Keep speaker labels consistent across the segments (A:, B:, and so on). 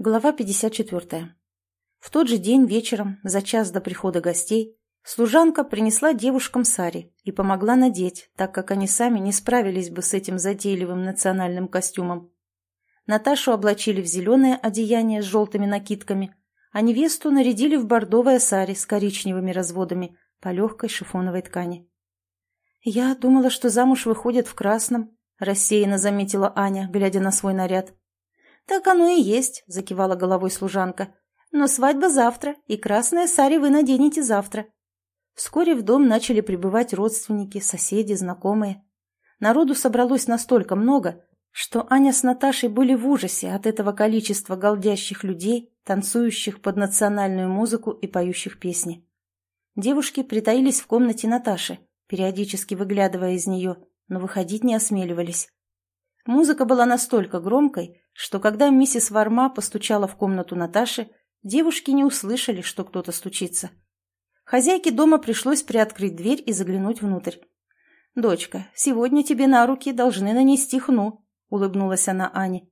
A: Глава 54. В тот же день вечером, за час до прихода гостей, служанка принесла девушкам сари и помогла надеть, так как они сами не справились бы с этим затейливым национальным костюмом. Наташу облачили в зеленое одеяние с желтыми накидками, а невесту нарядили в бордовое сари с коричневыми разводами по легкой шифоновой ткани. «Я думала, что замуж выходят в красном», — рассеянно заметила Аня, глядя на свой наряд. «Так оно и есть», — закивала головой служанка. «Но свадьба завтра, и красное сари вы наденете завтра». Вскоре в дом начали прибывать родственники, соседи, знакомые. Народу собралось настолько много, что Аня с Наташей были в ужасе от этого количества голдящих людей, танцующих под национальную музыку и поющих песни. Девушки притаились в комнате Наташи, периодически выглядывая из нее, но выходить не осмеливались. Музыка была настолько громкой, что когда миссис Варма постучала в комнату Наташи, девушки не услышали, что кто-то стучится. Хозяйке дома пришлось приоткрыть дверь и заглянуть внутрь. «Дочка, сегодня тебе на руки должны нанести хну», — улыбнулась она Ане.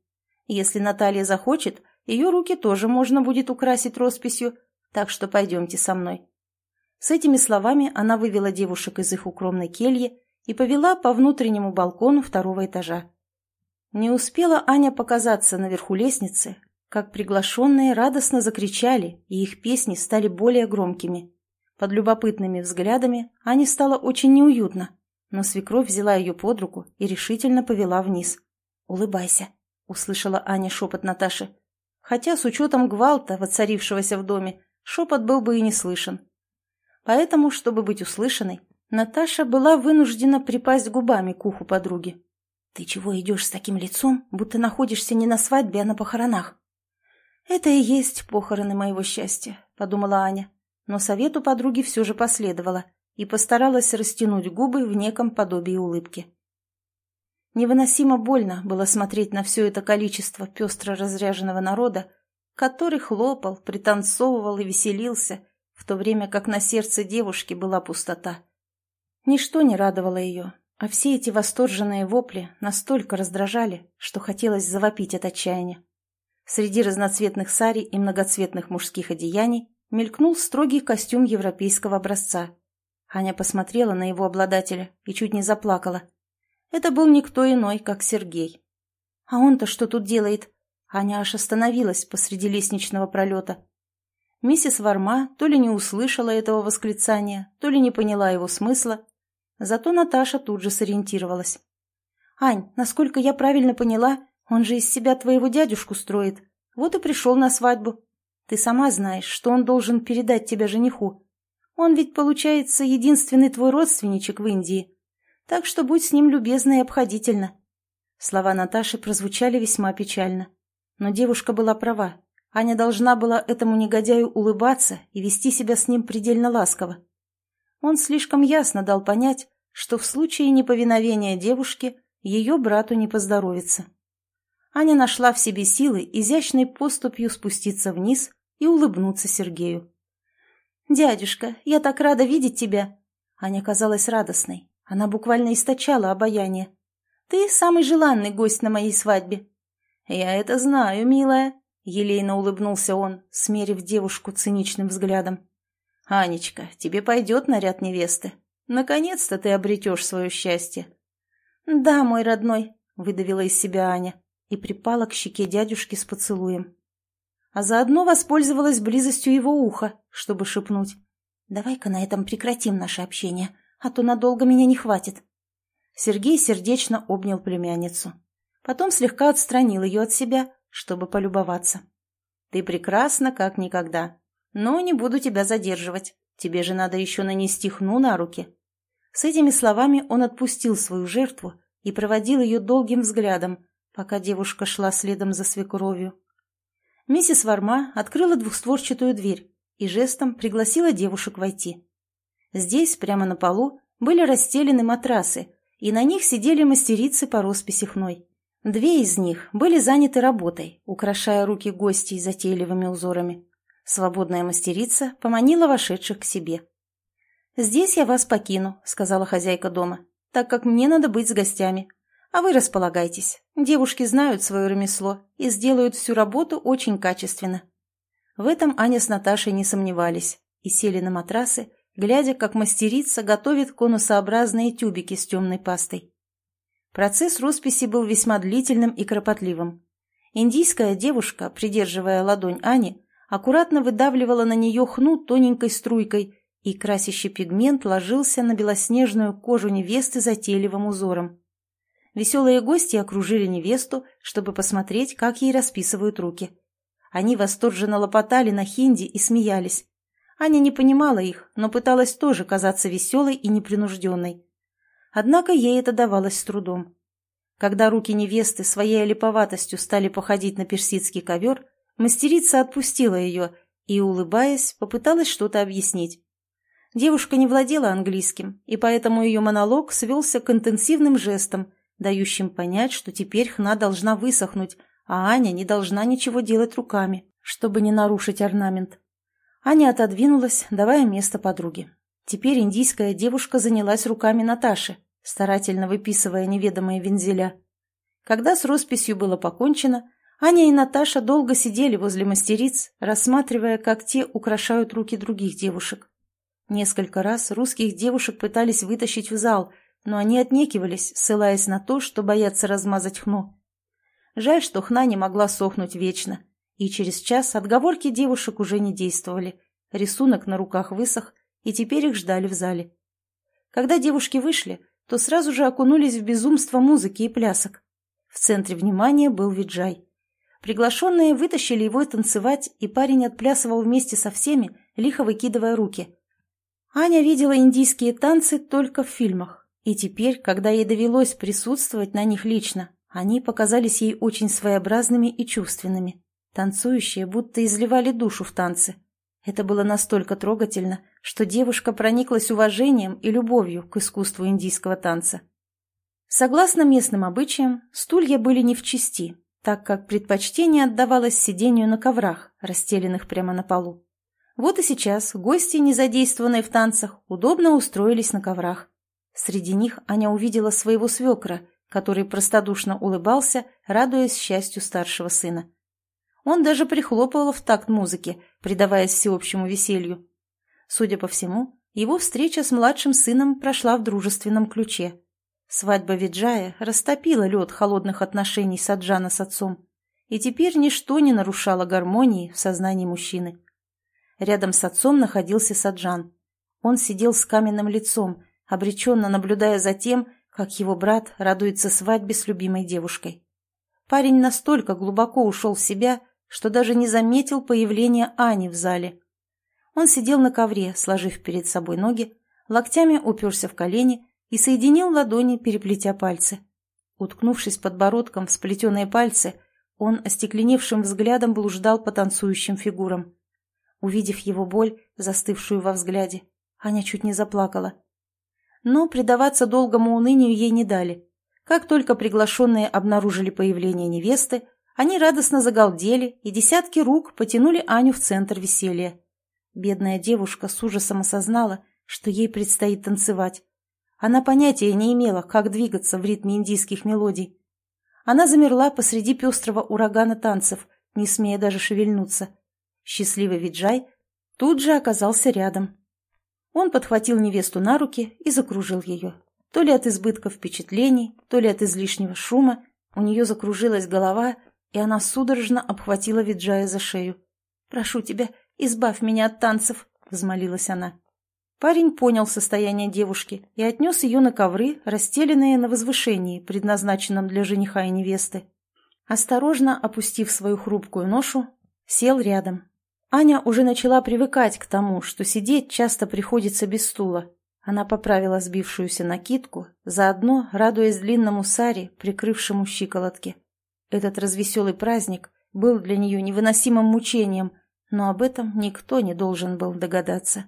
A: «Если Наталья захочет, ее руки тоже можно будет украсить росписью, так что пойдемте со мной». С этими словами она вывела девушек из их укромной кельи и повела по внутреннему балкону второго этажа. Не успела Аня показаться наверху лестницы, как приглашенные радостно закричали, и их песни стали более громкими. Под любопытными взглядами Ане стало очень неуютно, но свекровь взяла ее под руку и решительно повела вниз. «Улыбайся», — услышала Аня шепот Наташи. Хотя с учетом гвалта, воцарившегося в доме, шепот был бы и не слышен. Поэтому, чтобы быть услышанной, Наташа была вынуждена припасть губами к уху подруги. «Ты чего идешь с таким лицом, будто находишься не на свадьбе, а на похоронах?» «Это и есть похороны моего счастья», — подумала Аня. Но совету подруги все же последовала и постаралась растянуть губы в неком подобии улыбки. Невыносимо больно было смотреть на все это количество пестро разряженного народа, который хлопал, пританцовывал и веселился, в то время как на сердце девушки была пустота. Ничто не радовало ее, а все эти восторженные вопли настолько раздражали, что хотелось завопить от отчаяния. Среди разноцветных сари и многоцветных мужских одеяний мелькнул строгий костюм европейского образца. Аня посмотрела на его обладателя и чуть не заплакала. Это был никто иной, как Сергей. А он-то что тут делает? Аня аж остановилась посреди лестничного пролета. Миссис Варма то ли не услышала этого восклицания, то ли не поняла его смысла, Зато Наташа тут же сориентировалась. «Ань, насколько я правильно поняла, он же из себя твоего дядюшку строит. Вот и пришел на свадьбу. Ты сама знаешь, что он должен передать тебя жениху. Он ведь, получается, единственный твой родственничек в Индии. Так что будь с ним любезна и обходительна». Слова Наташи прозвучали весьма печально. Но девушка была права. Аня должна была этому негодяю улыбаться и вести себя с ним предельно ласково. Он слишком ясно дал понять, что в случае неповиновения девушки ее брату не поздоровится. Аня нашла в себе силы изящной поступью спуститься вниз и улыбнуться Сергею. «Дядюшка, я так рада видеть тебя!» Аня казалась радостной. Она буквально источала обаяние. «Ты самый желанный гость на моей свадьбе». «Я это знаю, милая», — елейно улыбнулся он, смерив девушку циничным взглядом. «Анечка, тебе пойдет наряд невесты. Наконец-то ты обретешь свое счастье». «Да, мой родной», — выдавила из себя Аня и припала к щеке дядюшки с поцелуем. А заодно воспользовалась близостью его уха, чтобы шепнуть. «Давай-ка на этом прекратим наше общение, а то надолго меня не хватит». Сергей сердечно обнял племянницу. Потом слегка отстранил ее от себя, чтобы полюбоваться. «Ты прекрасна, как никогда. Но не буду тебя задерживать. Тебе же надо еще нанести хну на руки». С этими словами он отпустил свою жертву и проводил ее долгим взглядом, пока девушка шла следом за свекровью. Миссис Варма открыла двухстворчатую дверь и жестом пригласила девушек войти. Здесь, прямо на полу, были расстелены матрасы, и на них сидели мастерицы по росписи хной. Две из них были заняты работой, украшая руки гостей затейливыми узорами. Свободная мастерица поманила вошедших к себе. «Здесь я вас покину», — сказала хозяйка дома, «так как мне надо быть с гостями. А вы располагайтесь. Девушки знают свое ремесло и сделают всю работу очень качественно». В этом Аня с Наташей не сомневались и сели на матрасы, глядя, как мастерица готовит конусообразные тюбики с темной пастой. Процесс росписи был весьма длительным и кропотливым. Индийская девушка, придерживая ладонь Ани, аккуратно выдавливала на нее хну тоненькой струйкой, и красящий пигмент ложился на белоснежную кожу невесты затейливым узором. Веселые гости окружили невесту, чтобы посмотреть, как ей расписывают руки. Они восторженно лопотали на хинди и смеялись. Аня не понимала их, но пыталась тоже казаться веселой и непринужденной. Однако ей это давалось с трудом. Когда руки невесты своей олиповатостью стали походить на персидский ковер, мастерица отпустила ее и, улыбаясь, попыталась что-то объяснить. Девушка не владела английским, и поэтому ее монолог свелся к интенсивным жестам, дающим понять, что теперь хна должна высохнуть, а Аня не должна ничего делать руками, чтобы не нарушить орнамент. Аня отодвинулась, давая место подруге. Теперь индийская девушка занялась руками Наташи, старательно выписывая неведомые вензеля. Когда с росписью было покончено, Аня и Наташа долго сидели возле мастериц, рассматривая, как те украшают руки других девушек. Несколько раз русских девушек пытались вытащить в зал, но они отнекивались, ссылаясь на то, что боятся размазать хну. Жаль, что хна не могла сохнуть вечно, и через час отговорки девушек уже не действовали. Рисунок на руках высох, и теперь их ждали в зале. Когда девушки вышли, то сразу же окунулись в безумство музыки и плясок. В центре внимания был Виджай. Приглашенные вытащили его танцевать, и парень отплясывал вместе со всеми, лихо выкидывая руки. Аня видела индийские танцы только в фильмах, и теперь, когда ей довелось присутствовать на них лично, они показались ей очень своеобразными и чувственными. Танцующие будто изливали душу в танцы. Это было настолько трогательно, что девушка прониклась уважением и любовью к искусству индийского танца. Согласно местным обычаям, стулья были не в чести, так как предпочтение отдавалось сидению на коврах, расстеленных прямо на полу. Вот и сейчас гости, не задействованные в танцах, удобно устроились на коврах. Среди них Аня увидела своего свекра, который простодушно улыбался, радуясь счастью старшего сына. Он даже прихлопывал в такт музыки, предаваясь всеобщему веселью. Судя по всему, его встреча с младшим сыном прошла в дружественном ключе. Свадьба Виджая растопила лед холодных отношений Саджана с отцом, и теперь ничто не нарушало гармонии в сознании мужчины. Рядом с отцом находился Саджан. Он сидел с каменным лицом, обреченно наблюдая за тем, как его брат радуется свадьбе с любимой девушкой. Парень настолько глубоко ушел в себя, что даже не заметил появления Ани в зале. Он сидел на ковре, сложив перед собой ноги, локтями уперся в колени и соединил ладони, переплетя пальцы. Уткнувшись подбородком в сплетенные пальцы, он остекленевшим взглядом блуждал по танцующим фигурам. Увидев его боль, застывшую во взгляде, Аня чуть не заплакала. Но предаваться долгому унынию ей не дали. Как только приглашенные обнаружили появление невесты, они радостно загалдели, и десятки рук потянули Аню в центр веселья. Бедная девушка с ужасом осознала, что ей предстоит танцевать. Она понятия не имела, как двигаться в ритме индийских мелодий. Она замерла посреди пестрого урагана танцев, не смея даже шевельнуться. Счастливый Виджай тут же оказался рядом. Он подхватил невесту на руки и закружил ее. То ли от избытка впечатлений, то ли от излишнего шума у нее закружилась голова, и она судорожно обхватила Виджая за шею. «Прошу тебя, избавь меня от танцев», — взмолилась она. Парень понял состояние девушки и отнес ее на ковры, расстеленные на возвышении, предназначенном для жениха и невесты. Осторожно опустив свою хрупкую ношу, сел рядом. Аня уже начала привыкать к тому, что сидеть часто приходится без стула. Она поправила сбившуюся накидку, заодно радуясь длинному саре, прикрывшему щиколотки. Этот развеселый праздник был для нее невыносимым мучением, но об этом никто не должен был догадаться.